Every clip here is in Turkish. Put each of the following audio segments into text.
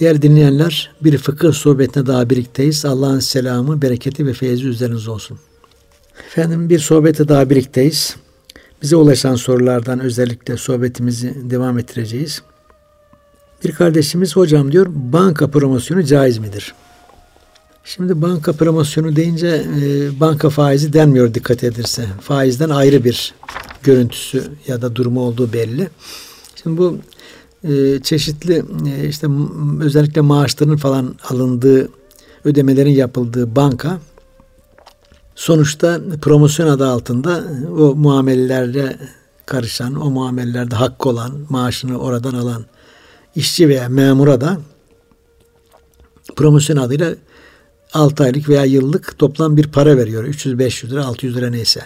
Değerli dinleyenler, bir fıkıh sohbetine daha birlikteyiz. Allah'ın selamı, bereketi ve feyzi üzerinize olsun. Efendim bir sohbete daha birlikteyiz. Bize ulaşan sorulardan özellikle sohbetimizi devam ettireceğiz. Bir kardeşimiz hocam diyor banka promosyonu caiz midir? Şimdi banka promosyonu deyince e, banka faizi denmiyor dikkat edilirse. Faizden ayrı bir görüntüsü ya da durumu olduğu belli. Şimdi bu e, çeşitli e, işte özellikle maaşların falan alındığı ödemelerin yapıldığı banka sonuçta promosyon adı altında o muamelelerde karışan, o muamelelerde hakkı olan, maaşını oradan alan işçi veya memura da promosyon adıyla 6 aylık veya yıllık toplam bir para veriyor. 300-500 lira, 600 lira neyse.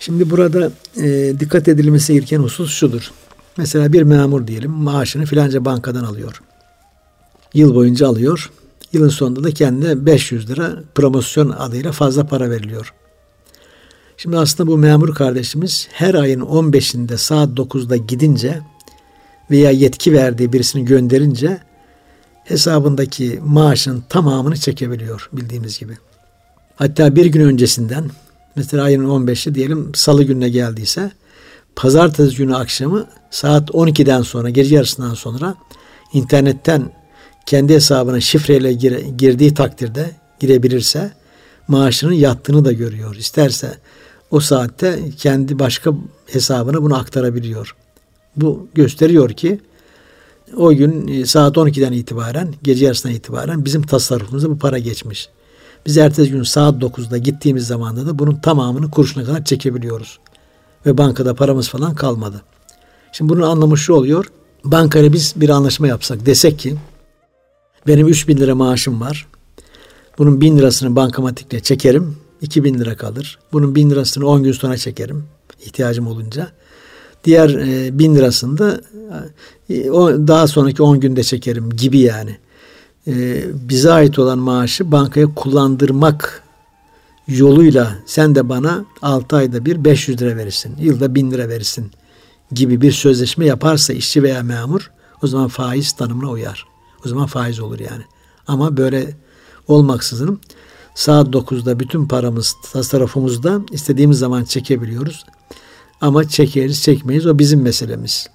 Şimdi burada e, dikkat edilmesi gereken husus şudur. Mesela bir memur diyelim maaşını filanca bankadan alıyor. Yıl boyunca alıyor. Yılın sonunda da kendine 500 lira promosyon adıyla fazla para veriliyor. Şimdi aslında bu memur kardeşimiz her ayın 15'inde saat 9'da gidince veya yetki verdiği birisini gönderince hesabındaki maaşın tamamını çekebiliyor bildiğimiz gibi. Hatta bir gün öncesinden mesela ayın 15'i diyelim salı gününe geldiyse pazartesi günü akşamı saat 12'den sonra gece yarısından sonra internetten kendi hesabına şifreyle gir, girdiği takdirde girebilirse maaşının yattığını da görüyor. İsterse o saatte kendi başka hesabına bunu aktarabiliyor. Bu gösteriyor ki o gün e, saat 12'den itibaren, gece yarısından itibaren bizim tasarrufumuza bu para geçmiş. Biz ertesi gün saat 9'da gittiğimiz zamanda da bunun tamamını kuruşuna kadar çekebiliyoruz. Ve bankada paramız falan kalmadı. Şimdi bunun anlamı şu oluyor. Bankayla biz bir anlaşma yapsak desek ki benim 3 bin lira maaşım var. Bunun bin lirasını bankamatikle çekerim. 2 bin lira kalır. Bunun bin lirasını 10 gün sonra çekerim. ihtiyacım olunca. Diğer e, bin lirasını da e, o daha sonraki 10 günde çekerim gibi yani. E, bize ait olan maaşı bankaya kullandırmak yoluyla sen de bana 6 ayda bir 500 lira verirsin. Yılda 1000 lira verirsin gibi bir sözleşme yaparsa işçi veya memur o zaman faiz tanımına uyar. O zaman faiz olur yani. Ama böyle olmaksızın saat 9'da bütün paramız tasarrufumuzda istediğimiz zaman çekebiliyoruz. Ama çekeriz çekmeyiz o bizim meselemiz.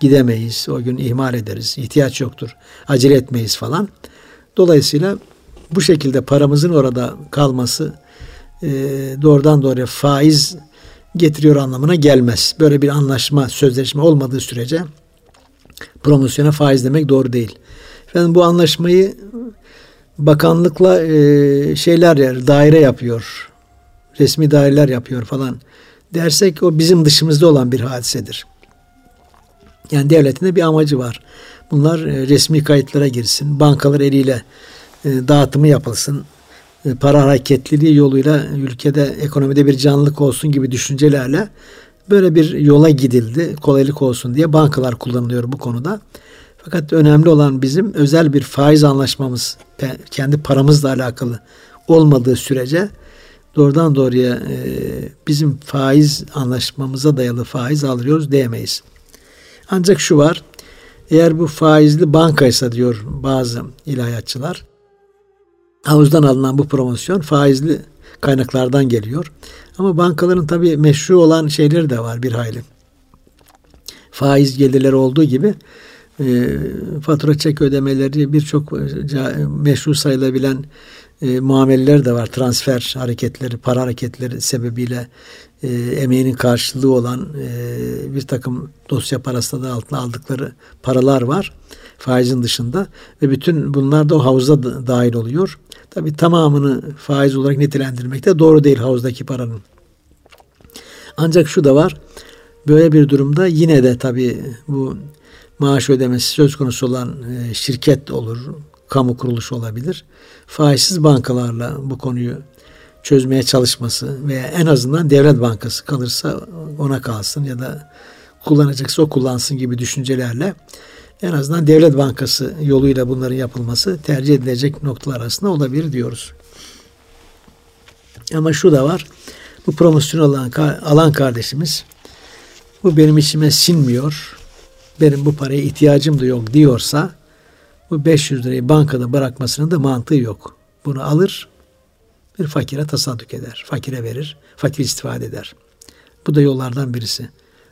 Gidemeyiz o gün ihmal ederiz. ihtiyaç yoktur. Acele etmeyiz falan. Dolayısıyla bu şekilde paramızın orada kalması e, doğrudan doğruya faiz getiriyor anlamına gelmez. Böyle bir anlaşma, sözleşme olmadığı sürece promosyona faiz demek doğru değil. Efendim bu anlaşmayı bakanlıkla e, şeyler yer, daire yapıyor. Resmi daireler yapıyor falan dersek o bizim dışımızda olan bir hadisedir. Yani devletin de bir amacı var. Bunlar e, resmi kayıtlara girsin, bankalar eliyle e, dağıtımı yapılsın, e, para hareketliliği yoluyla ülkede ekonomide bir canlılık olsun gibi düşüncelerle böyle bir yola gidildi. Kolaylık olsun diye bankalar kullanılıyor bu konuda. Fakat önemli olan bizim özel bir faiz anlaşmamız kendi paramızla alakalı olmadığı sürece doğrudan doğruya e, bizim faiz anlaşmamıza dayalı faiz alıyoruz diyemeyiz. Ancak şu var. Eğer bu faizli bankaysa diyor bazı ilahiyatçılar havuzdan alınan bu promosyon faizli kaynaklardan geliyor. Ama bankaların tabii meşru olan şeyleri de var bir hayli. Faiz gelirleri olduğu gibi e, fatura çek ödemeleri birçok meşru sayılabilen e, muameleler de var. Transfer hareketleri, para hareketleri sebebiyle e, emeğinin karşılığı olan e, bir takım dosya parası da altına aldıkları paralar var. Faizin dışında ve bütün bunlar da o havuza da dahil oluyor. Tabi tamamını faiz olarak nitelendirmek de doğru değil havuzdaki paranın. Ancak şu da var. Böyle bir durumda yine de tabi bu maaş ödemesi söz konusu olan e, şirket olur, kamu kuruluşu olabilir. Faizsiz bankalarla bu konuyu çözmeye çalışması veya en azından devlet bankası kalırsa ona kalsın ya da kullanacaksa o kullansın gibi düşüncelerle en azından devlet bankası yoluyla bunların yapılması tercih edilecek noktalar arasında olabilir diyoruz. Ama şu da var. Bu promosyon alan, alan kardeşimiz bu benim içime sinmiyor. Benim bu paraya ihtiyacım da yok diyorsa bu 500 lirayı bankada bırakmasının da mantığı yok. Bunu alır bir fakire tasadduk eder. Fakire verir. Fakir istifade eder. Bu da yollardan birisi.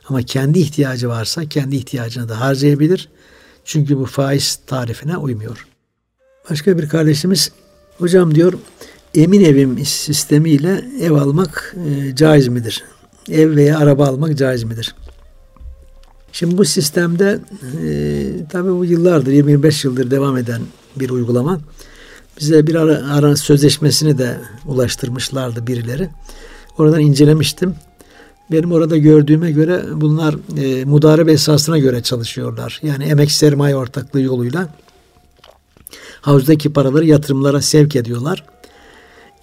Ama kendi ihtiyacı varsa kendi ihtiyacını da harcayabilir. Çünkü bu faiz tarifine uymuyor. Başka bir kardeşimiz hocam diyor emin evim sistemiyle ev almak e, caiz midir? Ev veya araba almak caiz midir? Şimdi bu sistemde e, tabii bu yıllardır 25 yıldır devam eden bir uygulama. Bize bir ara, ara sözleşmesini de ulaştırmışlardı birileri. Oradan incelemiştim. Benim orada gördüğüme göre bunlar e, mudarebe esasına göre çalışıyorlar. Yani emek sermaye ortaklığı yoluyla havuzdaki paraları yatırımlara sevk ediyorlar.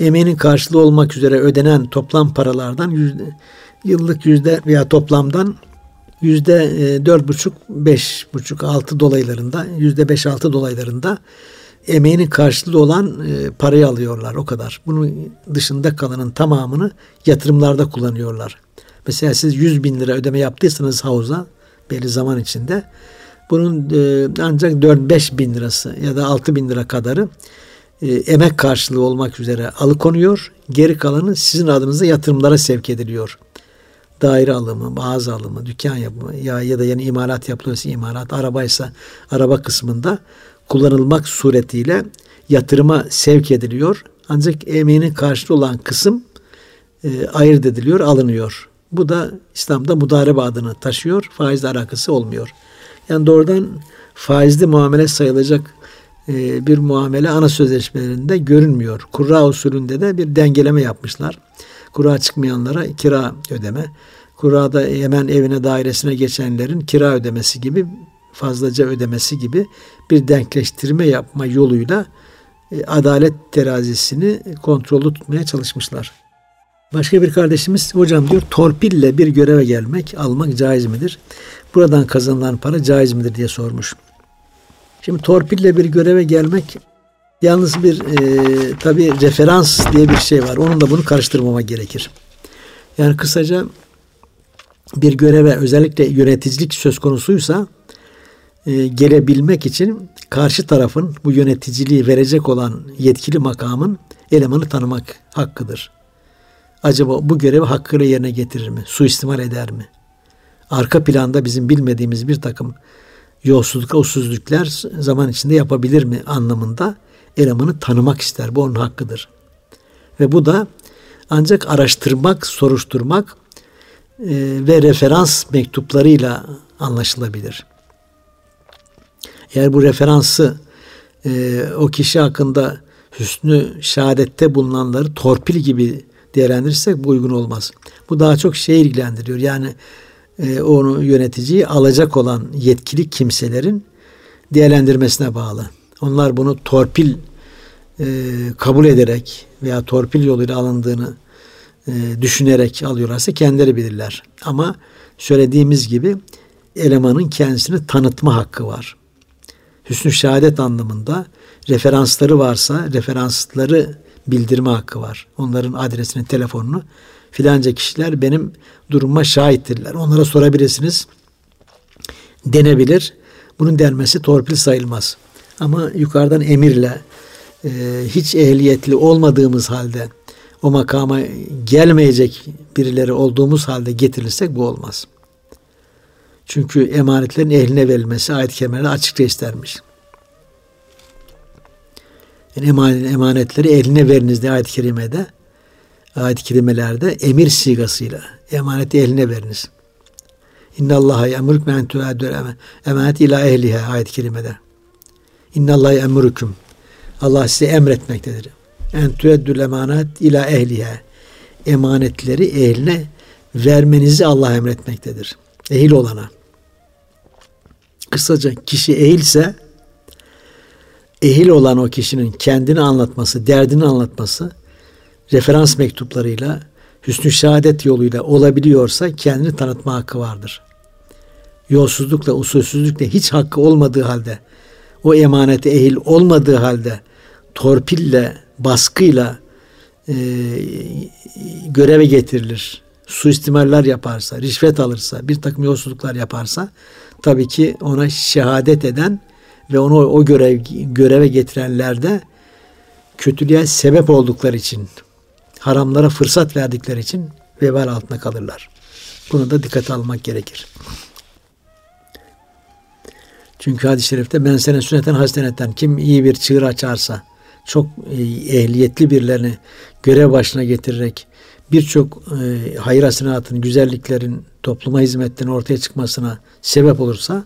Emeğinin karşılığı olmak üzere ödenen toplam paralardan yüzde, yıllık yüzde veya toplamdan yüzde e, dört buçuk, beş buçuk, altı dolaylarında, yüzde beş altı dolaylarında emeğinin karşılığı olan e, parayı alıyorlar o kadar. Bunun dışında kalanın tamamını yatırımlarda kullanıyorlar. Mesela siz 100 bin lira ödeme yaptıysanız havuza belli zaman içinde bunun e, ancak 4-5 bin lirası ya da 6 bin lira kadarı e, emek karşılığı olmak üzere alıkonuyor. Geri kalanı sizin adınıza yatırımlara sevk ediliyor. Daire alımı, mağaza alımı, dükkan yapımı ya, ya da yeni imalat yapılıyorsa imalat, arabaysa araba kısmında kullanılmak suretiyle yatırıma sevk ediliyor. Ancak emeğinin karşılığı olan kısım e, ayırt ediliyor, alınıyor. Bu da İslam'da mudarebe adını taşıyor. Faizle alakası olmuyor. Yani doğrudan faizli muamele sayılacak e, bir muamele ana sözleşmelerinde görünmüyor. Kurra usulünde de bir dengeleme yapmışlar. Kura çıkmayanlara kira ödeme, kurada hemen evine dairesine geçenlerin kira ödemesi gibi fazlaca ödemesi gibi bir denkleştirme yapma yoluyla e, adalet terazisini kontrollü tutmaya çalışmışlar. Başka bir kardeşimiz hocam diyor torpille bir göreve gelmek almak caiz midir? Buradan kazanılan para caiz midir diye sormuş. Şimdi torpille bir göreve gelmek yalnız bir e, tabi referans diye bir şey var. Onun da bunu karıştırmama gerekir. Yani kısaca bir göreve özellikle yöneticilik söz konusuysa e, gelebilmek için karşı tarafın bu yöneticiliği verecek olan yetkili makamın elemanı tanımak hakkıdır. Acaba bu görevi hakkıyla yerine getirir mi? Suistimal eder mi? Arka planda bizim bilmediğimiz bir takım yolsuzluk, usulsüzlükler zaman içinde yapabilir mi anlamında elemanı tanımak ister. Bu onun hakkıdır. Ve bu da ancak araştırmak, soruşturmak e, ve referans mektuplarıyla anlaşılabilir. Eğer bu referansı e, o kişi hakkında hüsnü şehadette bulunanları torpil gibi değerlendirirsek bu uygun olmaz. Bu daha çok şey ilgilendiriyor. Yani e, onu yöneticiyi alacak olan yetkili kimselerin değerlendirmesine bağlı. Onlar bunu torpil e, kabul ederek veya torpil yoluyla alındığını e, düşünerek alıyorlarsa kendileri bilirler. Ama söylediğimiz gibi elemanın kendisini tanıtma hakkı var. Hüsnü şehadet anlamında referansları varsa referansları bildirme hakkı var. Onların adresini, telefonunu filanca kişiler benim duruma şahittirler. Onlara sorabilirsiniz. Denebilir. Bunun denmesi torpil sayılmaz. Ama yukarıdan emirle e, hiç ehliyetli olmadığımız halde o makama gelmeyecek birileri olduğumuz halde getirirsek bu olmaz. Çünkü emanetlerin ehline verilmesi ayet-i açıkça istermiş. Emanetleri eline veriniz diye ayet-i kerimede ayet-i kerimelerde emir sigasıyla emaneti eline veriniz. İnna Allaha yemruk men tuadul emanet ila ehliha ayet-i kerimede. İnna Allaha emrukum. Allah size emretmektedir. En tueddül emanet ila ehliha. Emanetleri ehline vermenizi Allah emretmektedir. Ehil olana. Kısaca kişi ehilse ehil olan o kişinin kendini anlatması, derdini anlatması referans mektuplarıyla, hüsnü şehadet yoluyla olabiliyorsa kendini tanıtma hakkı vardır. Yolsuzlukla, usulsüzlükle hiç hakkı olmadığı halde, o emanete ehil olmadığı halde torpille, baskıyla e, göreve getirilir. Suistimaller yaparsa, rişvet alırsa, bir takım yolsuzluklar yaparsa tabii ki ona şehadet eden ve onu o görev göreve getirenler de kötülüğe sebep oldukları için, haramlara fırsat verdikleri için vebal altında kalırlar. Bunu da dikkate almak gerekir. Çünkü hadis-i şerifte ben senin sünnetten hasenetten kim iyi bir çığır açarsa çok e, ehliyetli birilerini görev başına getirerek birçok e, hayır hasenatın, güzelliklerin, topluma hizmetlerin ortaya çıkmasına sebep olursa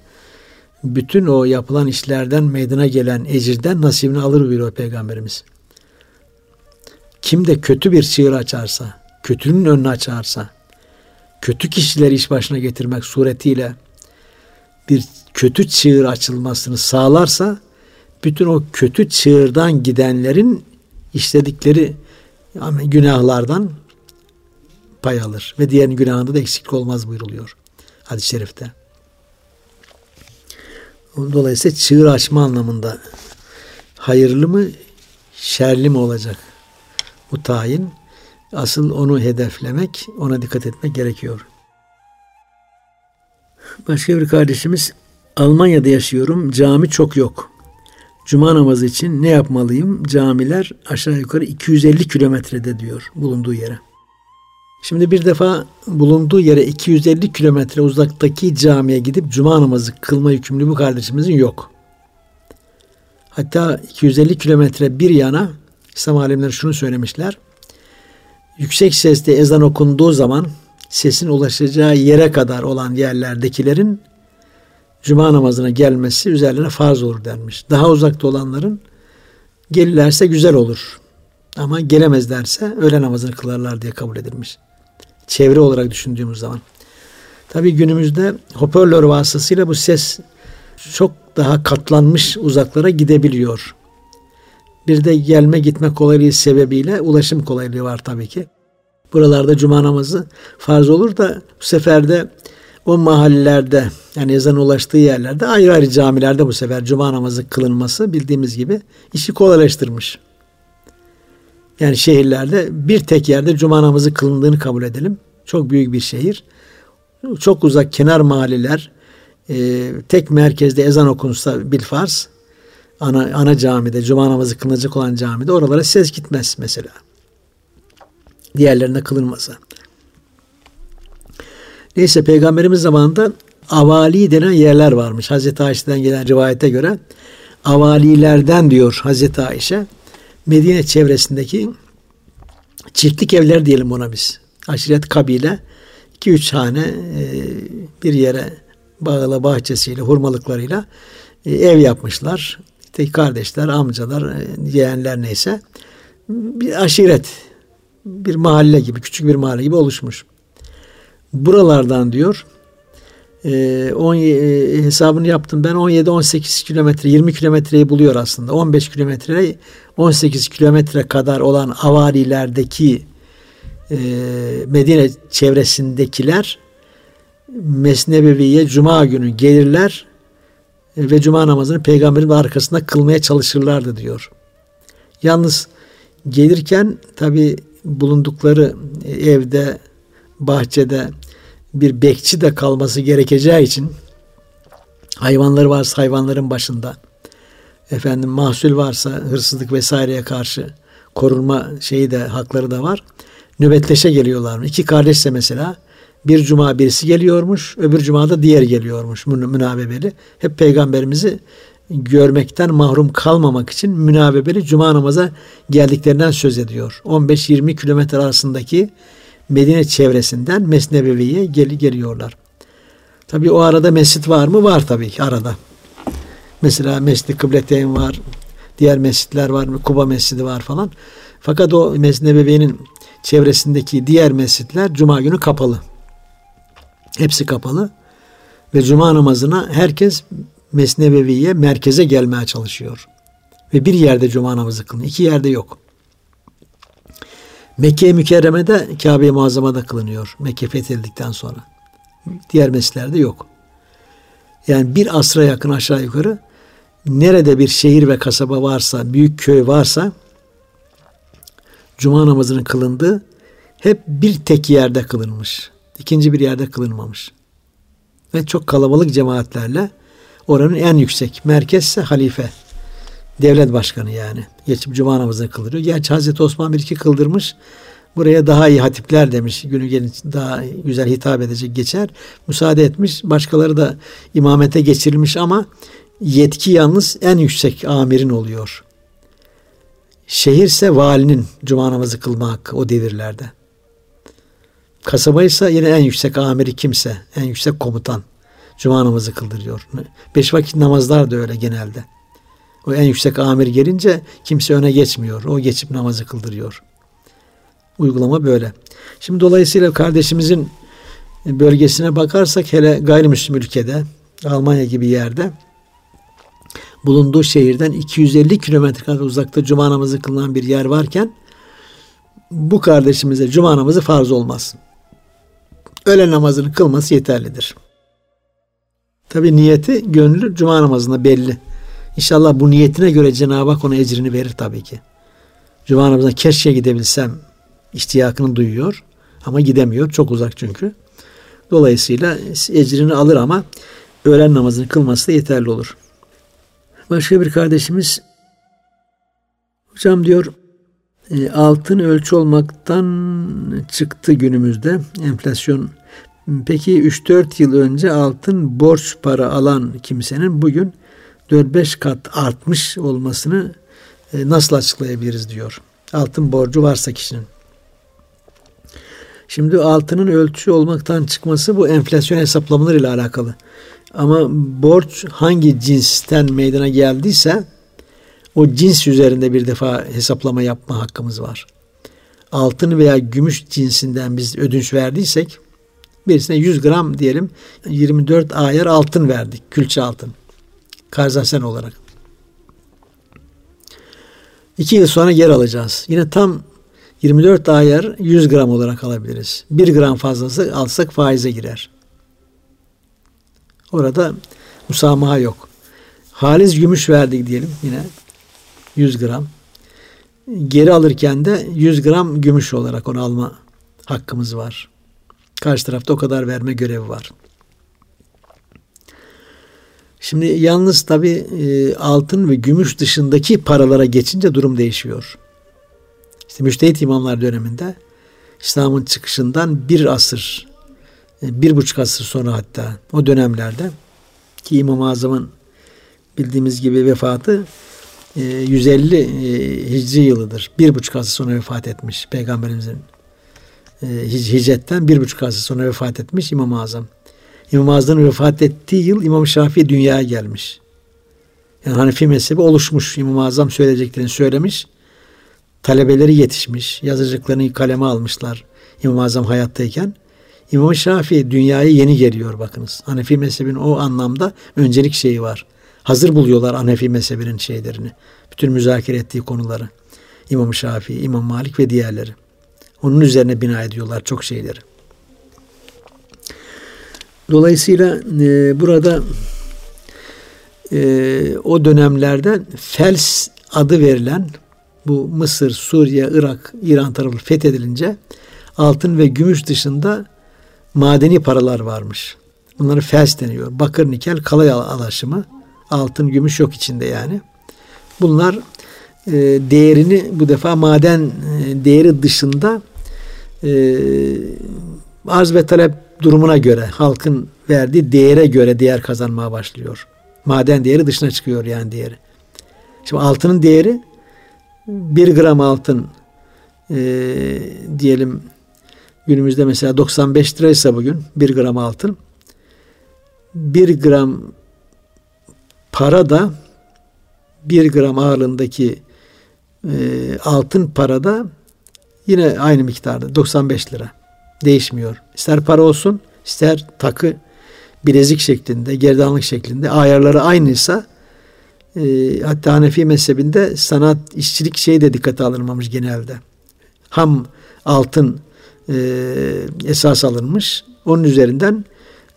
bütün o yapılan işlerden meydana gelen ecirden nasibini alır buyuruyor Peygamberimiz. Kim de kötü bir çığır açarsa, kötünün önünü açarsa, kötü kişileri iş başına getirmek suretiyle bir kötü çığır açılmasını sağlarsa bütün o kötü çığırdan gidenlerin işledikleri yani günahlardan pay alır ve diğer günahında da eksiklik olmaz buyruluyor hadis-i şerifte. Dolayısıyla çığır açma anlamında hayırlı mı şerli mi olacak bu tayin. Asıl onu hedeflemek, ona dikkat etmek gerekiyor. Başka bir kardeşimiz Almanya'da yaşıyorum. Cami çok yok. Cuma namazı için ne yapmalıyım? Camiler aşağı yukarı 250 kilometrede diyor bulunduğu yere. Şimdi bir defa bulunduğu yere 250 kilometre uzaktaki camiye gidip cuma namazı kılma yükümlülüğü bu kardeşimizin yok. Hatta 250 kilometre bir yana İslam alimleri şunu söylemişler. Yüksek sesle ezan okunduğu zaman sesin ulaşacağı yere kadar olan yerlerdekilerin cuma namazına gelmesi üzerlerine farz olur denmiş. Daha uzakta olanların gelirlerse güzel olur. Ama gelemezlerse öğle namazını kılarlar diye kabul edilmiş. Çevre olarak düşündüğümüz zaman. Tabi günümüzde hoparlör vasıtasıyla bu ses çok daha katlanmış uzaklara gidebiliyor. Bir de gelme gitme kolaylığı sebebiyle ulaşım kolaylığı var tabii ki. Buralarda cuma namazı farz olur da bu sefer de o mahallelerde yani ezan ulaştığı yerlerde ayrı ayrı camilerde bu sefer cuma namazı kılınması bildiğimiz gibi işi kolaylaştırmış. Yani şehirlerde bir tek yerde cuma namazı kılındığını kabul edelim. Çok büyük bir şehir. Çok uzak kenar mahalleler e, tek merkezde ezan okunsa bil farz ana, ana camide cuma namazı kılınacak olan camide oralara ses gitmez mesela. Diğerlerine kılınmasa. Neyse peygamberimiz zamanında avali denen yerler varmış. Hazreti Ayşe'den gelen rivayete göre avalilerden diyor Hazreti Ayşe Medine çevresindeki çiftlik evler diyelim ona biz. Aşiret kabile iki üç hane e, bir yere bağla bahçesiyle hurmalıklarıyla e, ev yapmışlar. İşte kardeşler, amcalar, e, yeğenler neyse bir aşiret bir mahalle gibi küçük bir mahalle gibi oluşmuş buralardan diyor e, 10, e, hesabını yaptım ben 17-18 kilometre 20 kilometreyi buluyor aslında 15 kilometre 18 kilometre kadar olan avarilerdeki e, Medine çevresindekiler Mesnebevi'ye Cuma günü gelirler ve Cuma namazını peygamberin arkasında kılmaya çalışırlardı diyor. Yalnız gelirken tabi bulundukları evde bahçede bir bekçi de kalması gerekeceği için hayvanları varsa hayvanların başında efendim mahsul varsa hırsızlık vesaireye karşı korunma şeyi de hakları da var. Nöbetleşe geliyorlar. İki kardeşse mesela bir cuma birisi geliyormuş, öbür cumada diğer geliyormuş münabebeli. Hep peygamberimizi görmekten mahrum kalmamak için münabebeli cuma namaza geldiklerinden söz ediyor. 15-20 kilometre arasındaki Medine çevresinden Mesnebevi'ye gel geliyorlar. Tabi o arada mescit var mı? Var tabii ki arada. Mesela Mescid-i Kıbleteyn var. Diğer mescitler var? Kuba Mescidi var falan. Fakat o Mesnebevi'nin çevresindeki diğer mescitler Cuma günü kapalı. Hepsi kapalı. Ve Cuma namazına herkes Mesnebevi'ye merkeze gelmeye çalışıyor. Ve bir yerde Cuma namazı kılınıyor. iki yerde yok. Mekke-i Mükerreme'de Kabe-i Muazzama'da kılınıyor. Mekke fethedildikten sonra. Diğer mescitlerde yok. Yani bir asra yakın aşağı yukarı nerede bir şehir ve kasaba varsa, büyük köy varsa cuma namazının kılındığı hep bir tek yerde kılınmış. İkinci bir yerde kılınmamış. Ve çok kalabalık cemaatlerle oranın en yüksek. Merkezse halife. Devlet başkanı yani. Geçip cuma namazını kıldırıyor. Gerçi Hazreti Osman bir iki kıldırmış. Buraya daha iyi hatipler demiş. Günü gelin daha güzel hitap edecek geçer. Müsaade etmiş. Başkaları da imamete geçirilmiş ama yetki yalnız en yüksek amirin oluyor. Şehirse valinin cuma namazı kılma hakkı o devirlerde. Kasabaysa yine en yüksek amiri kimse, en yüksek komutan cuma namazı kıldırıyor. Beş vakit namazlar da öyle genelde. O en yüksek amir gelince kimse öne geçmiyor. O geçip namazı kıldırıyor. Uygulama böyle. Şimdi dolayısıyla kardeşimizin bölgesine bakarsak hele gayrimüslim ülkede Almanya gibi yerde bulunduğu şehirden 250 kilometre kadar uzakta cuma namazı kılınan bir yer varken bu kardeşimize cuma namazı farz olmaz. Öğle namazını kılması yeterlidir. Tabi niyeti gönlü cuma namazında belli. İnşallah bu niyetine göre Cenab-ı Hak ona ecrini verir tabii ki. Cuma namazına keşke gidebilsem iştiyakını duyuyor ama gidemiyor. Çok uzak çünkü. Dolayısıyla ecrini alır ama öğlen namazını kılması da yeterli olur. Başka bir kardeşimiz hocam diyor e, altın ölçü olmaktan çıktı günümüzde enflasyon. Peki 3-4 yıl önce altın borç para alan kimsenin bugün 4-5 kat artmış olmasını e, nasıl açıklayabiliriz diyor. Altın borcu varsa kişinin. Şimdi altının ölçü olmaktan çıkması bu enflasyon hesaplamaları ile alakalı. Ama borç hangi cinsten meydana geldiyse o cins üzerinde bir defa hesaplama yapma hakkımız var. Altın veya gümüş cinsinden biz ödünç verdiysek birisine 100 gram diyelim 24 ayar altın verdik. Külçe altın. Karzasen olarak. İki yıl sonra geri alacağız. Yine tam 24 ayar 100 gram olarak alabiliriz. 1 gram fazlası alsak faize girer. Orada musamaha yok. Haliz gümüş verdik diyelim yine 100 gram. Geri alırken de 100 gram gümüş olarak onu alma hakkımız var. Karşı tarafta o kadar verme görevi var. Şimdi yalnız tabi e, altın ve gümüş dışındaki paralara geçince durum değişiyor. İşte müştehit imamlar döneminde İslam'ın çıkışından bir asır, e, bir buçuk asır sonra hatta o dönemlerde ki İmam-ı Azam'ın bildiğimiz gibi vefatı 150 e, e, hicri yılıdır. Bir buçuk asır sonra vefat etmiş Peygamberimizin hicretten bir buçuk asır sonra vefat etmiş İmam-ı Azam. İmam-ı Azam'ın vefat ettiği yıl İmam Şafii dünyaya gelmiş. Yani Hanefi mezhebi oluşmuş. İmam-ı Azam söyleyeceklerini söylemiş talebeleri yetişmiş, yazıcılıklarını kaleme almışlar İmam-ı Azam hayattayken. İmam Şafii dünyaya yeni geliyor bakınız. Hanefi mezhebinin o anlamda öncelik şeyi var. Hazır buluyorlar Hanefi mezhebinin şeylerini. Bütün müzakere ettiği konuları. İmam Şafii, İmam Malik ve diğerleri. Onun üzerine bina ediyorlar çok şeyleri. Dolayısıyla e, burada e, o dönemlerde fels adı verilen bu Mısır, Suriye, Irak, İran tarafı fethedilince altın ve gümüş dışında madeni paralar varmış. Bunları fels deniyor. Bakır, nikel, kalay alaşımı. Altın, gümüş yok içinde yani. Bunlar e, değerini bu defa maden e, değeri dışında e, arz ve talep durumuna göre halkın verdiği değere göre değer kazanmaya başlıyor. Maden değeri dışına çıkıyor yani değeri. Şimdi altının değeri 1 gram altın e, diyelim günümüzde mesela 95 liraysa bugün 1 gram altın 1 gram para da 1 gram ağırlığındaki e, altın para da yine aynı miktarda 95 lira. Değişmiyor. İster para olsun ister takı bilezik şeklinde, gerdanlık şeklinde ayarları aynıysa e, hatta Hanefi mezhebinde sanat, işçilik şey de dikkate alınmamış genelde. Ham altın e, esas alınmış. Onun üzerinden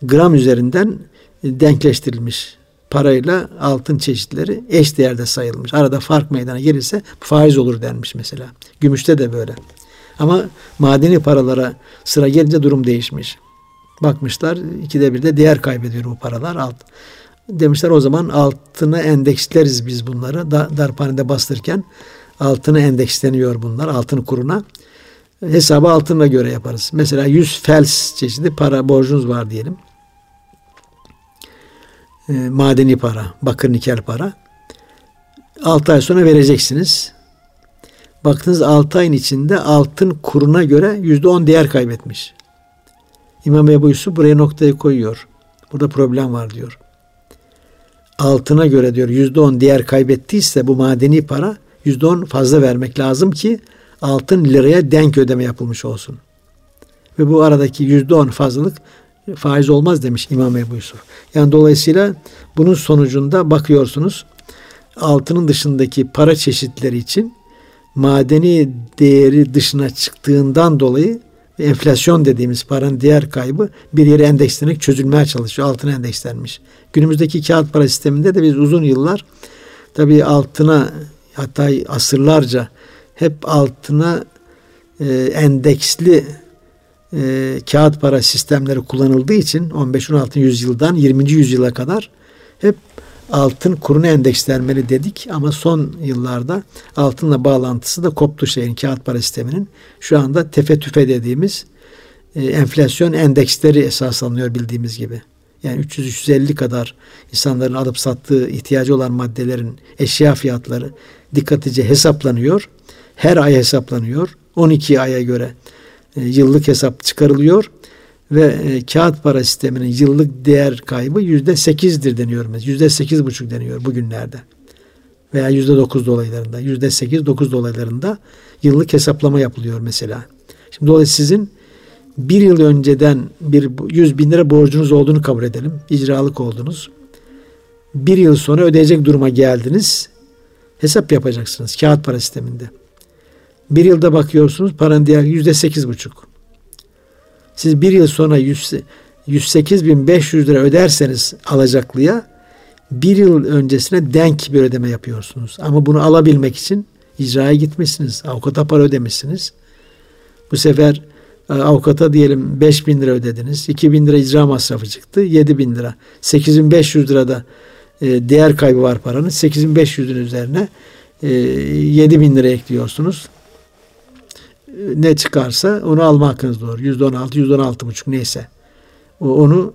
gram üzerinden denkleştirilmiş parayla altın çeşitleri eş değerde sayılmış. Arada fark meydana gelirse faiz olur denmiş mesela. Gümüşte de böyle. Ama madeni paralara sıra gelince durum değişmiş. Bakmışlar ikide bir de değer kaybediyor bu paralar. Alt, Demişler o zaman altına endeksleriz biz bunları. Da, darphanede bastırırken altına endeksleniyor bunlar altın kuruna. Hesabı altına göre yaparız. Mesela 100 fels çeşidi para borcunuz var diyelim. E, madeni para, bakır nikel para. 6 ay sonra vereceksiniz. Baktınız 6 ayın içinde altın kuruna göre %10 değer kaybetmiş. İmam Ebu Yusuf buraya noktayı koyuyor. Burada problem var diyor. Altına göre diyor %10 değer kaybettiyse bu madeni para %10 fazla vermek lazım ki altın liraya denk ödeme yapılmış olsun. Ve bu aradaki %10 fazlalık faiz olmaz demiş İmam Ebu Yusuf. Yani dolayısıyla bunun sonucunda bakıyorsunuz altının dışındaki para çeşitleri için madeni değeri dışına çıktığından dolayı enflasyon dediğimiz paranın değer kaybı bir yere endekslenerek çözülmeye çalışıyor. Altına endekslenmiş. Günümüzdeki kağıt para sisteminde de biz uzun yıllar tabii altına hatta asırlarca hep altına e, endeksli e, kağıt para sistemleri kullanıldığı için 15-16. yüzyıldan 20. yüzyıla kadar hep altın kuruna endekslenmeli dedik ama son yıllarda altınla bağlantısı da koptu şeyin kağıt para sisteminin. Şu anda tefe tüfe dediğimiz e, enflasyon endeksleri esas alınıyor bildiğimiz gibi. Yani 300-350 kadar insanların alıp sattığı ihtiyacı olan maddelerin eşya fiyatları dikkatlice hesaplanıyor. Her ay hesaplanıyor. 12 aya göre e, yıllık hesap çıkarılıyor ve e, kağıt para sisteminin yıllık değer kaybı yüzde sekizdir deniyor. Yüzde sekiz buçuk deniyor bugünlerde. Veya yüzde dokuz dolaylarında. Yüzde sekiz dokuz dolaylarında yıllık hesaplama yapılıyor mesela. Şimdi dolayısıyla sizin bir yıl önceden bir yüz bin lira borcunuz olduğunu kabul edelim. İcralık oldunuz. Bir yıl sonra ödeyecek duruma geldiniz. Hesap yapacaksınız kağıt para sisteminde. Bir yılda bakıyorsunuz paranın değeri yüzde sekiz buçuk. Siz bir yıl sonra 108.500 lira öderseniz alacaklıya bir yıl öncesine denk bir ödeme yapıyorsunuz. Ama bunu alabilmek için icraya gitmişsiniz. Avukata para ödemişsiniz. Bu sefer e, avukata diyelim 5 bin lira ödediniz. 2 bin lira icra masrafı çıktı. 7 bin lira. 8500 lira da e, değer kaybı var paranın. 8500'ün üzerine 7 e, bin lira ekliyorsunuz ne çıkarsa onu alma hakkınız doğru. Yüzde on altı, yüzde on altı buçuk neyse. Onu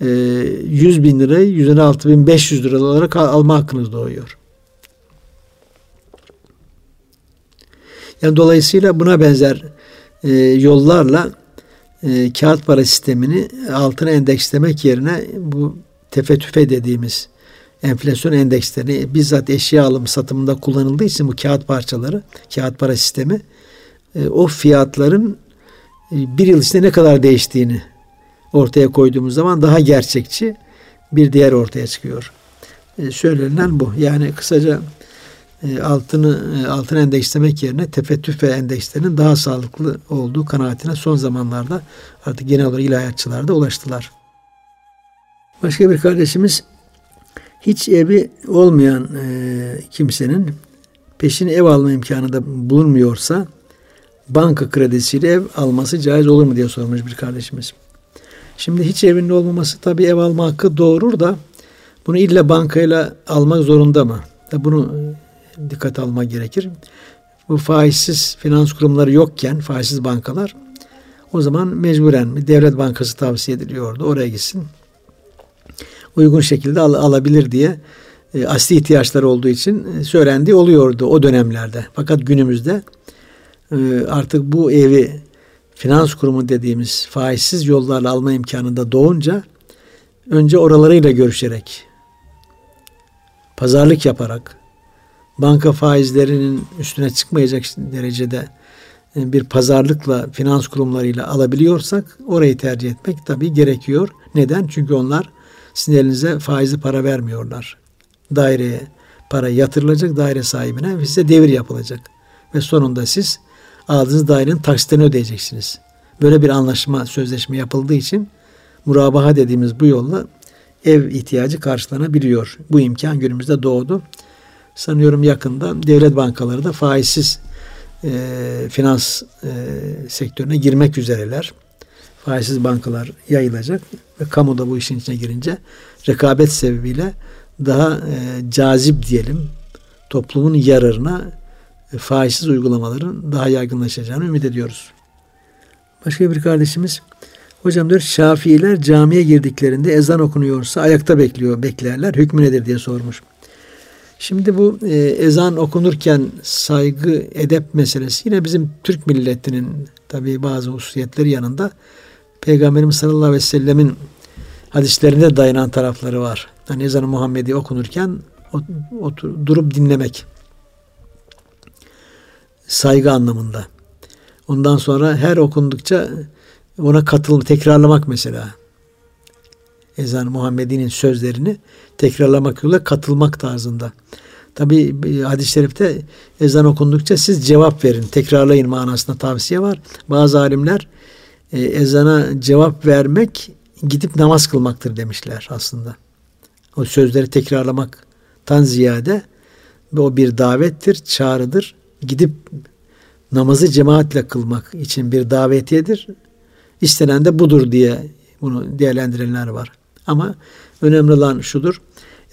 e, 100 bin lirayı 116 bin 500 lira olarak alma hakkınız doğuyor. Yani dolayısıyla buna benzer e, yollarla e, kağıt para sistemini altına endekslemek yerine bu tefe tüfe dediğimiz enflasyon endekslerini bizzat eşya alım satımında kullanıldığı için bu kağıt parçaları, kağıt para sistemi e, o fiyatların e, bir yıl içinde ne kadar değiştiğini ortaya koyduğumuz zaman daha gerçekçi bir değer ortaya çıkıyor. E, söylenen bu. Yani kısaca altını altın endekslemek yerine tefe tüfe endekslerinin daha sağlıklı olduğu kanaatine son zamanlarda artık genel olarak ilahiyatçılar da ulaştılar. Başka bir kardeşimiz hiç evi olmayan e, kimsenin peşini ev alma imkanı da bulunmuyorsa banka kredisiyle ev alması caiz olur mu diye sormuş bir kardeşimiz. Şimdi hiç evinde olmaması tabii ev alma hakkı doğurur da bunu illa bankayla almak zorunda mı? Da bunu e, dikkat almak gerekir. Bu faizsiz finans kurumları yokken faizsiz bankalar o zaman mecburen devlet bankası tavsiye ediliyordu. Oraya gitsin. Uygun şekilde al, alabilir diye e, asli ihtiyaçları olduğu için e, söylendiği oluyordu o dönemlerde. Fakat günümüzde ee, artık bu evi finans kurumu dediğimiz faizsiz yollarla alma imkanı da doğunca önce oralarıyla görüşerek pazarlık yaparak banka faizlerinin üstüne çıkmayacak derecede e, bir pazarlıkla finans kurumlarıyla alabiliyorsak orayı tercih etmek tabii gerekiyor. Neden? Çünkü onlar sizin elinize faizli para vermiyorlar. Daireye para yatırılacak daire sahibine ve size devir yapılacak. Ve sonunda siz aldığınız dairenin taksitini ödeyeceksiniz. Böyle bir anlaşma, sözleşme yapıldığı için murabaha dediğimiz bu yolla ev ihtiyacı karşılanabiliyor. Bu imkan günümüzde doğdu. Sanıyorum yakında devlet bankaları da faizsiz e, finans e, sektörüne girmek üzereler. Faizsiz bankalar yayılacak. ve kamu da bu işin içine girince rekabet sebebiyle daha e, cazip diyelim toplumun yararına faizsiz uygulamaların daha yaygınlaşacağını ümit ediyoruz. Başka bir kardeşimiz hocam diyor Şafiiler camiye girdiklerinde ezan okunuyorsa ayakta bekliyor beklerler hükmü nedir diye sormuş. Şimdi bu e, ezan okunurken saygı, edep meselesi yine bizim Türk milletinin tabii bazı hususiyetleri yanında Peygamberimiz sallallahu aleyhi ve sellemin hadislerinde dayanan tarafları var. Hani ezan-ı Muhammedi okunurken otur, durup dinlemek. Saygı anlamında. Ondan sonra her okundukça ona katıl tekrarlamak mesela. Ezan Muhammedi'nin sözlerini tekrarlamak yoluyla katılmak tarzında. Tabi hadis-i şerifte ezan okundukça siz cevap verin, tekrarlayın manasında tavsiye var. Bazı alimler e, ezana cevap vermek gidip namaz kılmaktır demişler aslında. O sözleri tekrarlamaktan ziyade o bir davettir, çağrıdır. Gidip namazı cemaatle kılmak için bir davetiyedir. İstenen de budur diye bunu değerlendirenler var. Ama önemli olan şudur.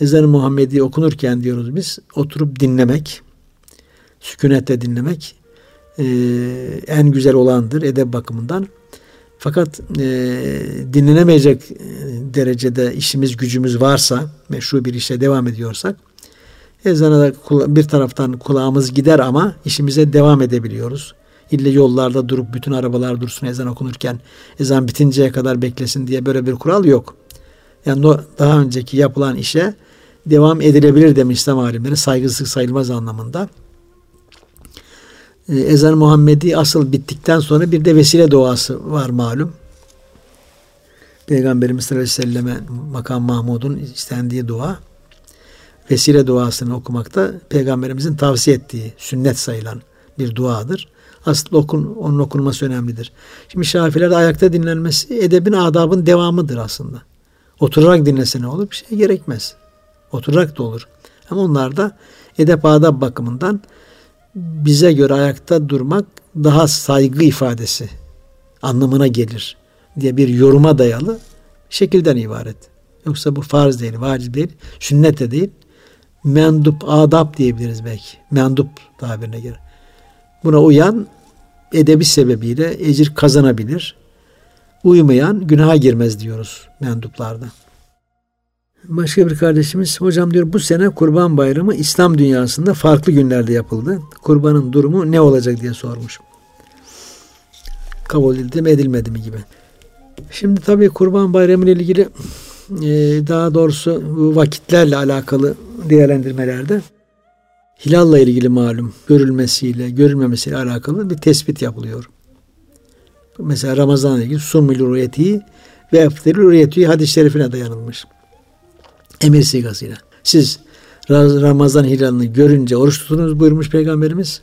Ezan-ı Muhammedi okunurken diyoruz biz oturup dinlemek, sükunetle dinlemek e, en güzel olandır edeb bakımından. Fakat e, dinlenemeyecek derecede işimiz gücümüz varsa meşru bir işe devam ediyorsak ezana da bir taraftan kulağımız gider ama işimize devam edebiliyoruz. İlle yollarda durup bütün arabalar dursun ezan okunurken ezan bitinceye kadar beklesin diye böyle bir kural yok. Yani daha önceki yapılan işe devam edilebilir demiş İslam alimleri saygısızlık sayılmaz anlamında. Ee, ezan Muhammedi asıl bittikten sonra bir de vesile duası var malum. Peygamberimiz sallallahu aleyhi ve selleme makam Mahmud'un istendiği dua. Vesile duasını okumakta peygamberimizin tavsiye ettiği sünnet sayılan bir duadır. Aslında okun, onun okunması önemlidir. Şimdi Şafilerde ayakta dinlenmesi edebin adabın devamıdır aslında. Oturarak dinlese ne olur? Bir şey gerekmez. Oturarak da olur. Ama onlar da edep adab bakımından bize göre ayakta durmak daha saygı ifadesi anlamına gelir diye bir yoruma dayalı şekilden ibaret. Yoksa bu farz değil, vacip değil, sünnet de değil. Mendup, adab diyebiliriz belki. Mendup tabirine göre. Buna uyan edebi sebebiyle ecir kazanabilir. Uymayan günaha girmez diyoruz menduplarda. Başka bir kardeşimiz hocam diyor bu sene Kurban Bayramı İslam dünyasında farklı günlerde yapıldı. Kurbanın durumu ne olacak diye sormuş. Kabul edildi mi edilmedi mi gibi. Şimdi tabii Kurban Bayramı ile ilgili daha doğrusu bu vakitlerle alakalı değerlendirmelerde hilalla ilgili malum görülmesiyle görülmemesiyle alakalı bir tespit yapılıyor. Mesela Ramazan ilgili sumul rüyeti ve eftirül rüyeti hadis-i şerifine dayanılmış emir sigasıyla. Siz Ramazan hilalini görünce oruç tutunuz buyurmuş Peygamberimiz.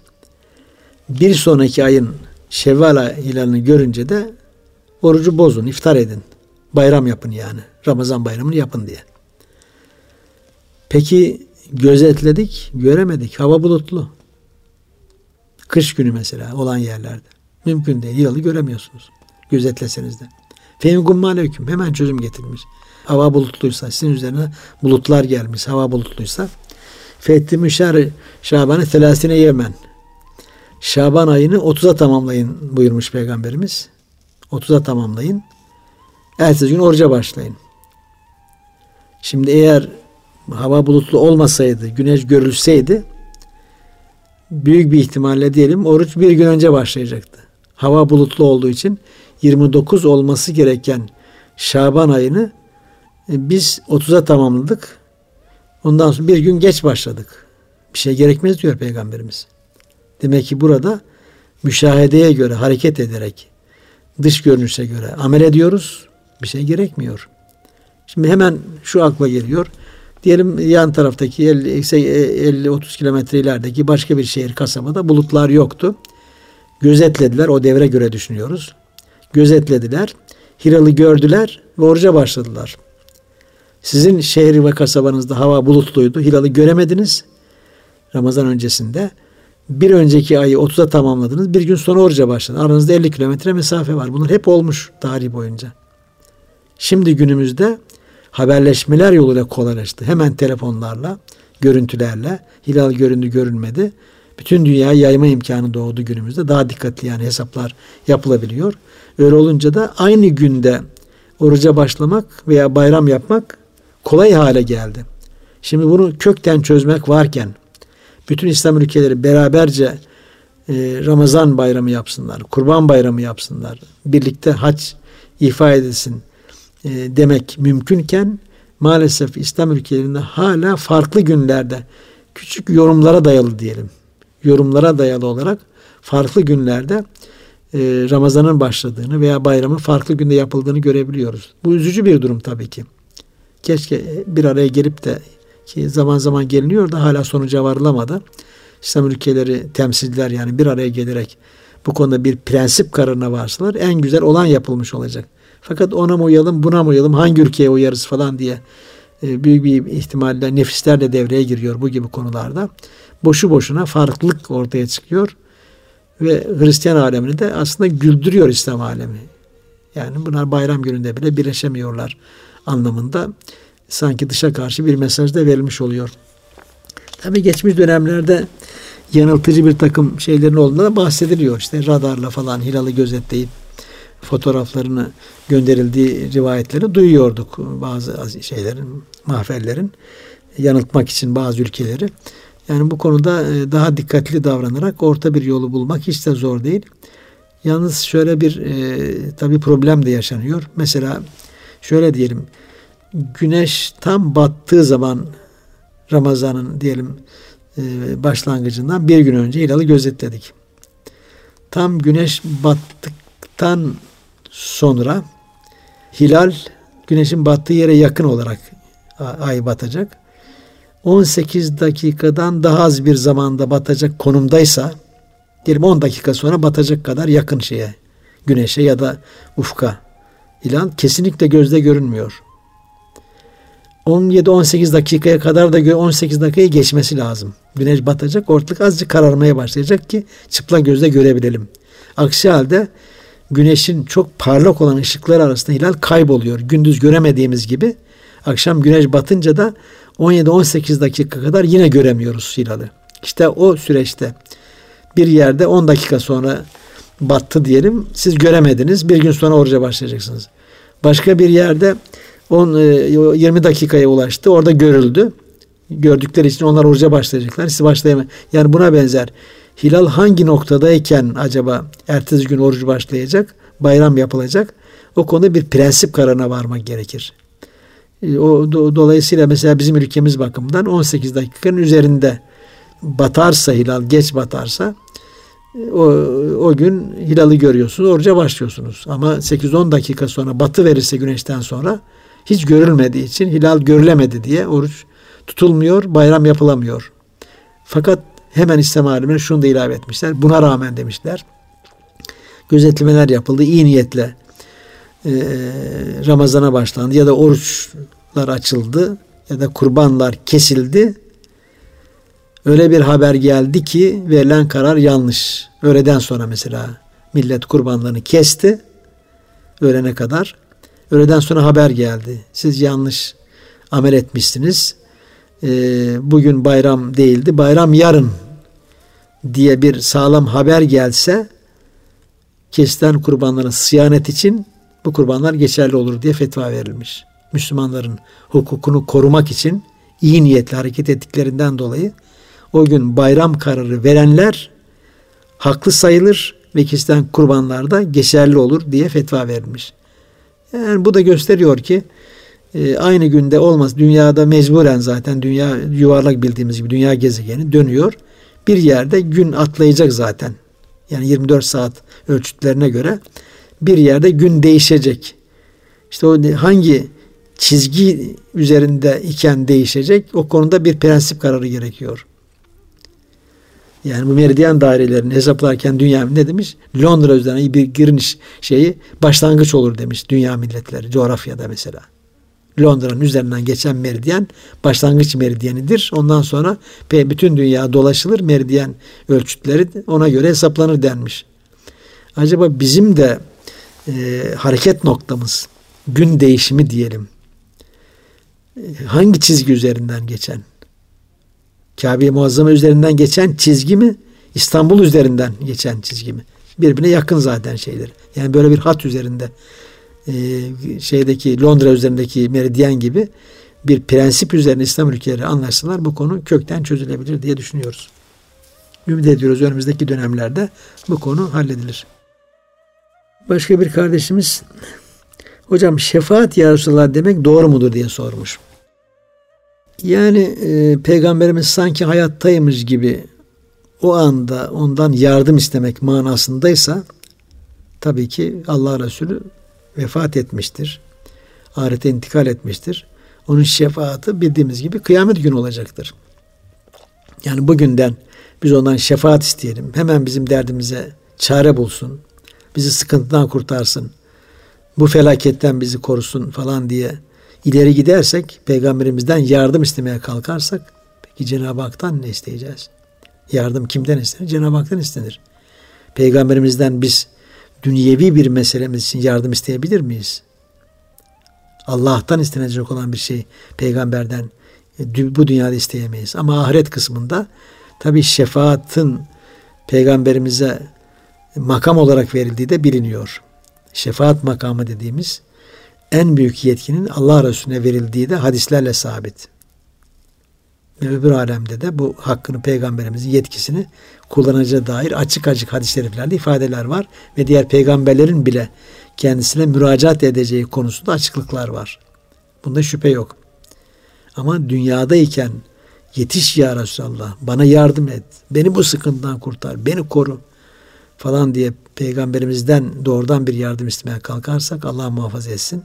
Bir sonraki ayın Şevval hilalini görünce de orucu bozun, iftar edin. Bayram yapın yani. Ramazan bayramını yapın diye. Peki gözetledik, göremedik. Hava bulutlu. Kış günü mesela olan yerlerde. Mümkün değil. Yılı göremiyorsunuz. Gözetleseniz de. Fehim gumma aleyküm. Hemen çözüm getirmiş hava bulutluysa, sizin üzerine bulutlar gelmiş, hava bulutluysa Fethi Müşer Şaban'ı telasine yemen. Şaban ayını 30'a tamamlayın buyurmuş Peygamberimiz. 30'a tamamlayın. Ertesi gün oruca başlayın. Şimdi eğer hava bulutlu olmasaydı, güneş görülseydi büyük bir ihtimalle diyelim oruç bir gün önce başlayacaktı. Hava bulutlu olduğu için 29 olması gereken Şaban ayını e, biz 30'a tamamladık. Ondan sonra bir gün geç başladık. Bir şey gerekmez diyor Peygamberimiz. Demek ki burada müşahedeye göre hareket ederek dış görünüşe göre amel ediyoruz. Bir şey gerekmiyor. Şimdi hemen şu akla geliyor. Diyelim yan taraftaki 50-30 kilometre ilerideki başka bir şehir kasabada bulutlar yoktu. Gözetlediler. O devre göre düşünüyoruz. Gözetlediler. Hiralı gördüler ve oruca başladılar. Sizin şehri ve kasabanızda hava bulutluydu. Hilalı göremediniz. Ramazan öncesinde. Bir önceki ayı 30'a tamamladınız. Bir gün sonra oruca başladınız. Aranızda 50 kilometre mesafe var. Bunlar hep olmuş tarih boyunca. Şimdi günümüzde haberleşmeler yoluyla kolaylaştı. Hemen telefonlarla, görüntülerle hilal göründü görünmedi. Bütün dünya yayma imkanı doğdu günümüzde. Daha dikkatli yani hesaplar yapılabiliyor. Öyle olunca da aynı günde oruca başlamak veya bayram yapmak kolay hale geldi. Şimdi bunu kökten çözmek varken bütün İslam ülkeleri beraberce e, Ramazan bayramı yapsınlar, kurban bayramı yapsınlar, birlikte hac ifa edilsin e, demek mümkünken maalesef İslam ülkelerinde hala farklı günlerde küçük yorumlara dayalı diyelim. Yorumlara dayalı olarak farklı günlerde e, Ramazan'ın başladığını veya bayramın farklı günde yapıldığını görebiliyoruz. Bu üzücü bir durum tabii ki. Keşke bir araya gelip de ki zaman zaman geliniyor da hala sonuca varılamadı. İslam ülkeleri temsilciler yani bir araya gelerek bu konuda bir prensip kararına varsalar en güzel olan yapılmış olacak. Fakat ona mı uyalım buna mı uyalım hangi ülkeye uyarız falan diye e, büyük bir ihtimalle nefisler de devreye giriyor bu gibi konularda. Boşu boşuna farklılık ortaya çıkıyor ve Hristiyan alemini de aslında güldürüyor İslam alemi. Yani bunlar bayram gününde bile birleşemiyorlar anlamında sanki dışa karşı bir mesaj da verilmiş oluyor. Tabii geçmiş dönemlerde yanıltıcı bir takım şeylerin olduğunda da bahsediliyor. İşte radarla falan hilalı gözetleyip fotoğraflarını gönderildiği rivayetleri duyuyorduk bazı şeylerin, mahferlerin yanıltmak için bazı ülkeleri. Yani bu konuda e, daha dikkatli davranarak orta bir yolu bulmak hiç de zor değil. Yalnız şöyle bir e, tabi problem de yaşanıyor. Mesela şöyle diyelim güneş tam battığı zaman Ramazan'ın diyelim e, başlangıcından bir gün önce hilalı gözetledik. Tam güneş battıktan sonra hilal güneşin battığı yere yakın olarak ay batacak. 18 dakikadan daha az bir zamanda batacak konumdaysa diyelim 10 dakika sonra batacak kadar yakın şeye güneşe ya da ufka hilal kesinlikle gözde görünmüyor. 17-18 dakikaya kadar da 18 dakikayı geçmesi lazım. Güneş batacak, ortalık azıcık kararmaya başlayacak ki çıplak gözle görebilelim. Aksi halde güneşin çok parlak olan ışıklar arasında hilal kayboluyor. Gündüz göremediğimiz gibi akşam güneş batınca da 17-18 dakika kadar yine göremiyoruz hilali. İşte o süreçte bir yerde 10 dakika sonra battı diyelim. Siz göremediniz. Bir gün sonra oruca başlayacaksınız. Başka bir yerde 10 20 e, dakikaya ulaştı. Orada görüldü. Gördükleri için onlar oruca başlayacaklar. Siz başlayamay. Yani buna benzer. Hilal hangi noktadayken acaba ertesi gün oruç başlayacak? Bayram yapılacak. O konuda bir prensip kararına varmak gerekir. E, o do, dolayısıyla mesela bizim ülkemiz bakımından 18 dakikanın üzerinde batarsa hilal geç batarsa e, o, o gün hilali görüyorsunuz, oruca başlıyorsunuz. Ama 8-10 dakika sonra batı verirse güneşten sonra hiç görülmediği için hilal görülemedi diye oruç tutulmuyor, bayram yapılamıyor. Fakat hemen İslam alimleri şunu da ilave etmişler. Buna rağmen demişler. Gözetlemeler yapıldı. iyi niyetle e, Ramazan'a başlandı ya da oruçlar açıldı ya da kurbanlar kesildi. Öyle bir haber geldi ki verilen karar yanlış. Öğleden sonra mesela millet kurbanlarını kesti. Öğlene kadar. Öğleden sonra haber geldi. Siz yanlış amel etmişsiniz. E, bugün bayram değildi. Bayram yarın diye bir sağlam haber gelse kesilen kurbanların sıyanet için bu kurbanlar geçerli olur diye fetva verilmiş. Müslümanların hukukunu korumak için iyi niyetli hareket ettiklerinden dolayı o gün bayram kararı verenler haklı sayılır ve kesilen kurbanlar da geçerli olur diye fetva verilmiş. Yani bu da gösteriyor ki e, aynı günde olmaz. Dünyada mecburen zaten dünya yuvarlak bildiğimiz gibi dünya gezegeni dönüyor. Bir yerde gün atlayacak zaten. Yani 24 saat ölçütlerine göre bir yerde gün değişecek. İşte o hangi çizgi üzerinde iken değişecek o konuda bir prensip kararı gerekiyor. Yani bu meridyen dairelerini hesaplarken dünya ne demiş? Londra üzerine bir giriş şeyi başlangıç olur demiş dünya milletleri coğrafyada mesela. Londra'nın üzerinden geçen meridyen başlangıç meridyenidir. Ondan sonra bütün dünya dolaşılır meridyen ölçütleri ona göre hesaplanır denmiş. Acaba bizim de e, hareket noktamız gün değişimi diyelim. Hangi çizgi üzerinden geçen? Kabe-i Muazzama üzerinden geçen çizgi mi? İstanbul üzerinden geçen çizgi mi? Birbirine yakın zaten şeyler. Yani böyle bir hat üzerinde e, şeydeki Londra üzerindeki meridyen gibi bir prensip üzerine İslam ülkeleri anlaşsalar bu konu kökten çözülebilir diye düşünüyoruz. Ümit ediyoruz önümüzdeki dönemlerde bu konu halledilir. Başka bir kardeşimiz hocam şefaat ya Resulallah demek doğru mudur diye sormuş. Yani e, peygamberimiz sanki hayattaymış gibi o anda ondan yardım istemek manasındaysa tabii ki Allah Resulü vefat etmiştir. Ahirete intikal etmiştir. Onun şefaati bildiğimiz gibi kıyamet günü olacaktır. Yani bugünden biz ondan şefaat isteyelim. Hemen bizim derdimize çare bulsun. Bizi sıkıntıdan kurtarsın. Bu felaketten bizi korusun falan diye ileri gidersek, peygamberimizden yardım istemeye kalkarsak, peki Cenab-ı Hak'tan ne isteyeceğiz? Yardım kimden istenir? Cenab-ı Hak'tan istenir. Peygamberimizden biz dünyevi bir meselemiz için yardım isteyebilir miyiz? Allah'tan istenecek olan bir şey peygamberden e, bu dünyada isteyemeyiz. Ama ahiret kısmında tabi şefaatin peygamberimize makam olarak verildiği de biliniyor. Şefaat makamı dediğimiz en büyük yetkinin Allah Resulüne verildiği de hadislerle sabit. Ve öbür alemde de bu hakkını peygamberimizin yetkisini kullanacağı dair açık açık hadis-i şeriflerde ifadeler var. Ve diğer peygamberlerin bile kendisine müracaat edeceği konusunda açıklıklar var. Bunda şüphe yok. Ama dünyadayken yetiş ya Resulallah bana yardım et. Beni bu sıkıntıdan kurtar. Beni koru falan diye peygamberimizden doğrudan bir yardım istemeye kalkarsak Allah muhafaza etsin.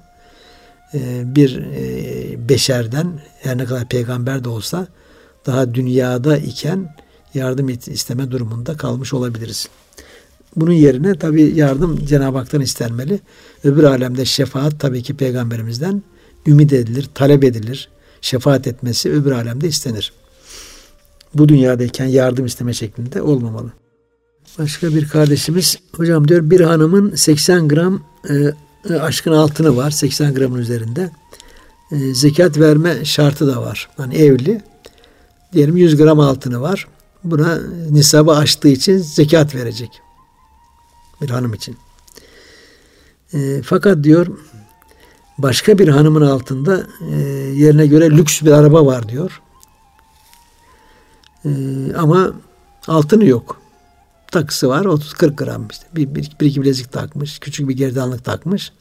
Ee, bir e, beşerden her ne kadar peygamber de olsa daha dünyada iken yardım isteme durumunda kalmış olabiliriz. Bunun yerine tabi yardım Cenab-ı Hak'tan istenmeli. Öbür alemde şefaat tabii ki peygamberimizden ümit edilir, talep edilir. Şefaat etmesi öbür alemde istenir. Bu dünyadayken yardım isteme şeklinde olmamalı. Başka bir kardeşimiz hocam diyor bir hanımın 80 gram e, aşkın altını var 80 gramın üzerinde. E, zekat verme şartı da var. Hani evli diyelim 100 gram altını var. Buna nisabı aştığı için zekat verecek. Bir hanım için. E, fakat diyor başka bir hanımın altında e, yerine göre lüks bir araba var diyor. E, ama altını yok. Takısı var 30-40 gram işte. Bir, bir, bir iki bilezik takmış. Küçük bir gerdanlık takmış.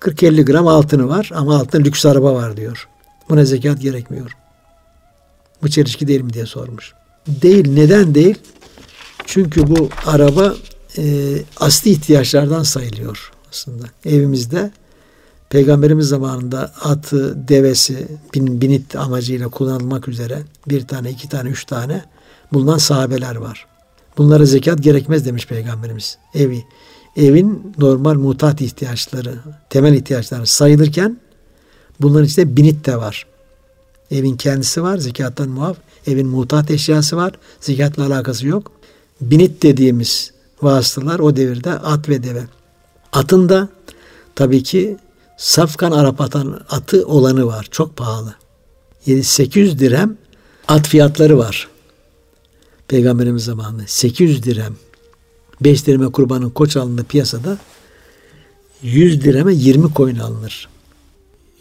40-50 gram altını var ama altında lüks araba var diyor. Buna zekat gerekmiyor. Bu çelişki değil mi diye sormuş. Değil. Neden değil? Çünkü bu araba e, asli ihtiyaçlardan sayılıyor aslında. Evimizde Peygamberimiz zamanında atı, devesi, bin, binit amacıyla kullanılmak üzere bir tane, iki tane, üç tane bulunan sahabeler var. Bunlara zekat gerekmez demiş Peygamberimiz. Evi, evin normal mutat ihtiyaçları, temel ihtiyaçları sayılırken bunların içinde binit de var. Evin kendisi var, zekattan muaf. Evin mutat eşyası var, zekatla alakası yok. Binit dediğimiz vasıtalar o devirde at ve deve. Atın da tabii ki safkan Arap atan atı olanı var. Çok pahalı. 800 dirhem at fiyatları var. Peygamberimiz zamanında 800 dirhem 5 dirheme kurbanın koç alındığı piyasada 100 dirheme 20 koyun alınır.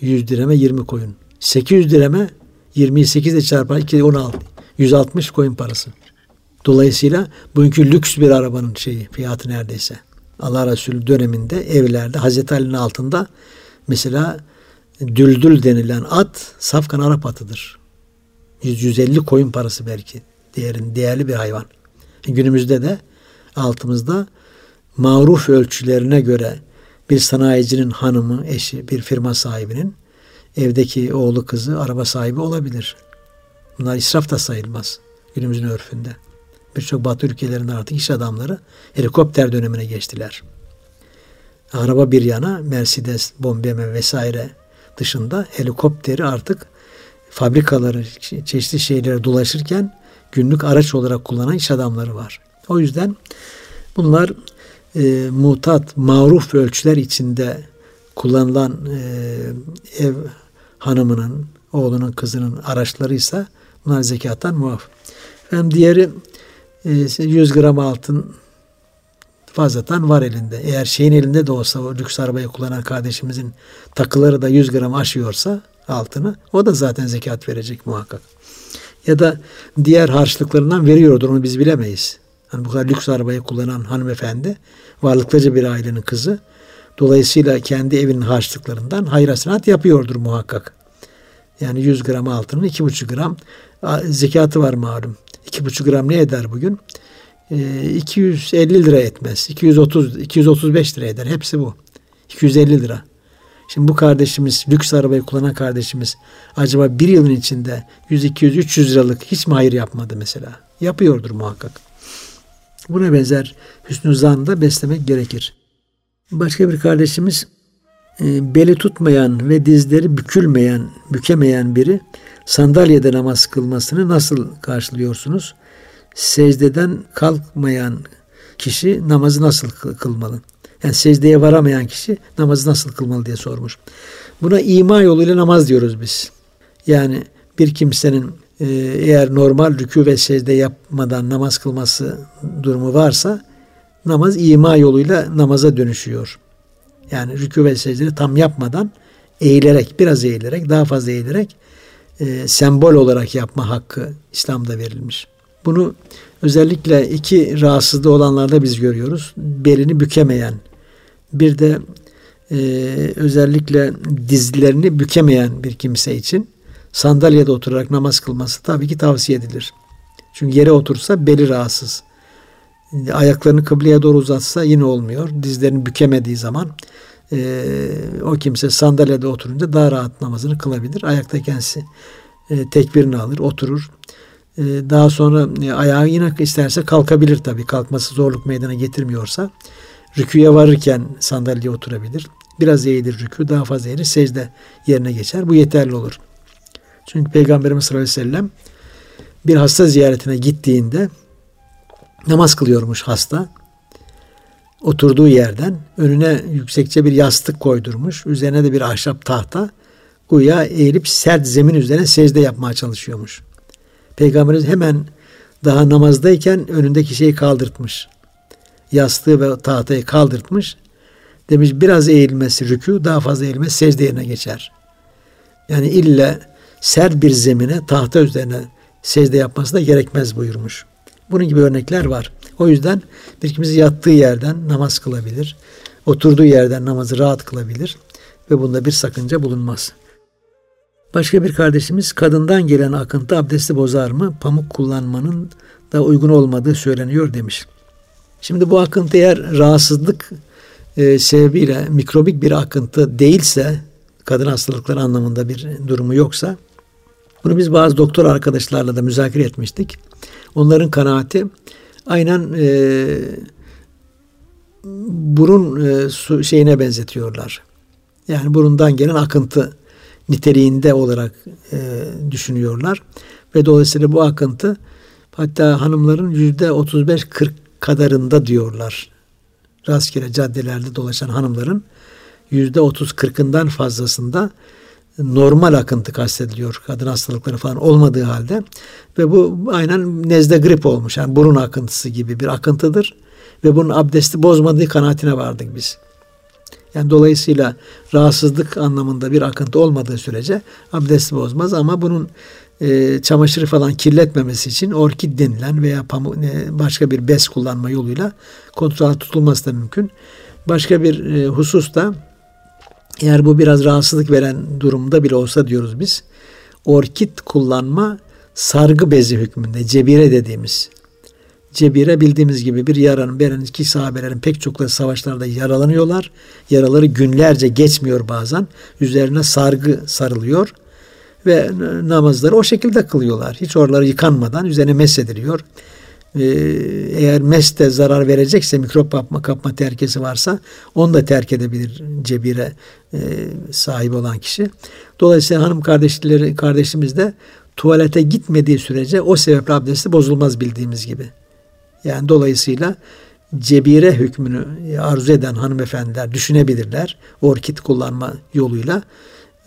100 dirheme 20 koyun. 800 dirheme 28 ile çarpar 2 16. 160 koyun parası. Dolayısıyla bugünkü lüks bir arabanın şeyi fiyatı neredeyse. Allah Resulü döneminde evlerde Hazreti Ali'nin altında mesela düldül denilen at safkan Arap atıdır. 150 koyun parası belki değerin değerli bir hayvan. Günümüzde de altımızda maruf ölçülerine göre bir sanayicinin hanımı, eşi, bir firma sahibinin evdeki oğlu kızı araba sahibi olabilir. Bunlar israf da sayılmaz günümüzün örfünde. Birçok batı ülkelerinde artık iş adamları helikopter dönemine geçtiler. Araba bir yana Mercedes, BMW vesaire dışında helikopteri artık fabrikaları, çeşitli şeylere dolaşırken günlük araç olarak kullanan iş adamları var. O yüzden bunlar e, mutat, maruf ölçüler içinde kullanılan e, ev hanımının, oğlunun, kızının araçlarıysa bunlar zekattan muaf. Hem diğeri e, 100 gram altın fazladan var elinde. Eğer şeyin elinde de olsa o lüks arabayı kullanan kardeşimizin takıları da 100 gram aşıyorsa altını o da zaten zekat verecek muhakkak. Ya da diğer harçlıklarından veriyordur onu biz bilemeyiz. Hani bu kadar lüks arabayı kullanan hanımefendi varlıklıca bir ailenin kızı. Dolayısıyla kendi evinin harçlıklarından hayır hasenat yapıyordur muhakkak. Yani 100 gram altının 2,5 gram zekatı var malum. 2,5 gram ne eder bugün? 250 ee, lira etmez. 230 235 lira eder. Hepsi bu. 250 lira. Şimdi bu kardeşimiz, lüks arabayı kullanan kardeşimiz acaba bir yılın içinde 100, 200, 300 liralık hiç mi hayır yapmadı mesela? Yapıyordur muhakkak. Buna benzer hüsnü zan da beslemek gerekir. Başka bir kardeşimiz e, beli tutmayan ve dizleri bükülmeyen, bükemeyen biri sandalyede namaz kılmasını nasıl karşılıyorsunuz? Secdeden kalkmayan kişi namazı nasıl kılmalı? Yani secdeye varamayan kişi namazı nasıl kılmalı diye sormuş. Buna ima yoluyla namaz diyoruz biz. Yani bir kimsenin e, eğer normal rükû ve secde yapmadan namaz kılması durumu varsa namaz ima yoluyla namaza dönüşüyor. Yani rükû ve secdeyi tam yapmadan eğilerek, biraz eğilerek, daha fazla eğilerek e, sembol olarak yapma hakkı İslam'da verilmiş. Bunu özellikle iki rahatsızlığı olanlarda biz görüyoruz. Belini bükemeyen, bir de e, özellikle dizlerini bükemeyen bir kimse için sandalyede oturarak namaz kılması tabii ki tavsiye edilir. Çünkü yere otursa beli rahatsız. Ayaklarını kıbleye doğru uzatsa yine olmuyor. Dizlerini bükemediği zaman e, o kimse sandalyede oturunca daha rahat namazını kılabilir. Ayakta kendisi e, tekbirini alır, oturur. E, daha sonra e, ayağı yine isterse kalkabilir tabii. Kalkması zorluk meydana getirmiyorsa. Rüküye varırken sandalyeye oturabilir. Biraz eğilir rükü, daha fazla eğilir, secde yerine geçer. Bu yeterli olur. Çünkü Peygamberimiz sallallahu aleyhi ve sellem bir hasta ziyaretine gittiğinde namaz kılıyormuş hasta. Oturduğu yerden önüne yüksekçe bir yastık koydurmuş. Üzerine de bir ahşap tahta. Güya eğilip sert zemin üzerine secde yapmaya çalışıyormuş. Peygamberimiz hemen daha namazdayken önündeki şeyi kaldırtmış. Yastığı ve tahtayı kaldırtmış. Demiş biraz eğilmesi rükû, daha fazla eğilmesi secde yerine geçer. Yani illa sert bir zemine, tahta üzerine secde yapması da gerekmez buyurmuş. Bunun gibi örnekler var. O yüzden bir kimse yattığı yerden namaz kılabilir. Oturduğu yerden namazı rahat kılabilir. Ve bunda bir sakınca bulunmaz. Başka bir kardeşimiz kadından gelen akıntı abdesti bozar mı? Pamuk kullanmanın da uygun olmadığı söyleniyor demiş. Şimdi bu akıntı eğer rahatsızlık e, sebebiyle mikrobik bir akıntı değilse, kadın hastalıkları anlamında bir durumu yoksa, bunu biz bazı doktor arkadaşlarla da müzakere etmiştik. Onların kanaati aynen e, burun e, su şeyine benzetiyorlar. Yani burundan gelen akıntı niteliğinde olarak e, düşünüyorlar. Ve dolayısıyla bu akıntı hatta hanımların yüzde 35-40 kadarında diyorlar. Rastgele caddelerde dolaşan hanımların yüzde 30-40'ından fazlasında normal akıntı kastediliyor. Kadın hastalıkları falan olmadığı halde ve bu aynen nezle grip olmuş. Yani burun akıntısı gibi bir akıntıdır ve bunun abdesti bozmadığı kanaatine vardık biz. Yani dolayısıyla rahatsızlık anlamında bir akıntı olmadığı sürece abdesti bozmaz ama bunun e, çamaşırı falan kirletmemesi için orkid denilen veya pamuk, e, başka bir bez kullanma yoluyla kontrol tutulması da mümkün. Başka bir e, husus da eğer bu biraz rahatsızlık veren durumda bile olsa diyoruz biz orkid kullanma sargı bezi hükmünde cebire dediğimiz cebire bildiğimiz gibi bir yaranın beren iki sahabelerin pek çokları savaşlarda yaralanıyorlar. Yaraları günlerce geçmiyor bazen. Üzerine sargı sarılıyor ve namazları o şekilde kılıyorlar. Hiç oraları yıkanmadan üzerine mesediliyor. Ee, eğer meste zarar verecekse mikrop kapma, kapma terkesi varsa onu da terk edebilir cebire e, sahip olan kişi. Dolayısıyla hanım kardeşleri kardeşimiz de tuvalete gitmediği sürece o sebeple abdesti bozulmaz bildiğimiz gibi. Yani dolayısıyla cebire hükmünü arzu eden hanımefendiler düşünebilirler. Orkid kullanma yoluyla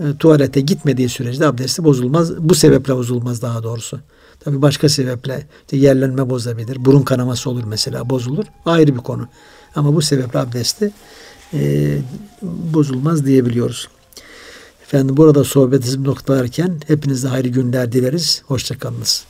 e, tuvalete gitmediği sürece abdesti bozulmaz. Bu sebeple bozulmaz daha doğrusu. Tabii başka sebeple işte yerlenme bozabilir. Burun kanaması olur mesela bozulur. Ayrı bir konu. Ama bu sebeple abdesti e, bozulmaz diyebiliyoruz. Efendim burada sohbetimizi noktalarken hepinize hayırlı günler dileriz. Hoşçakalınız.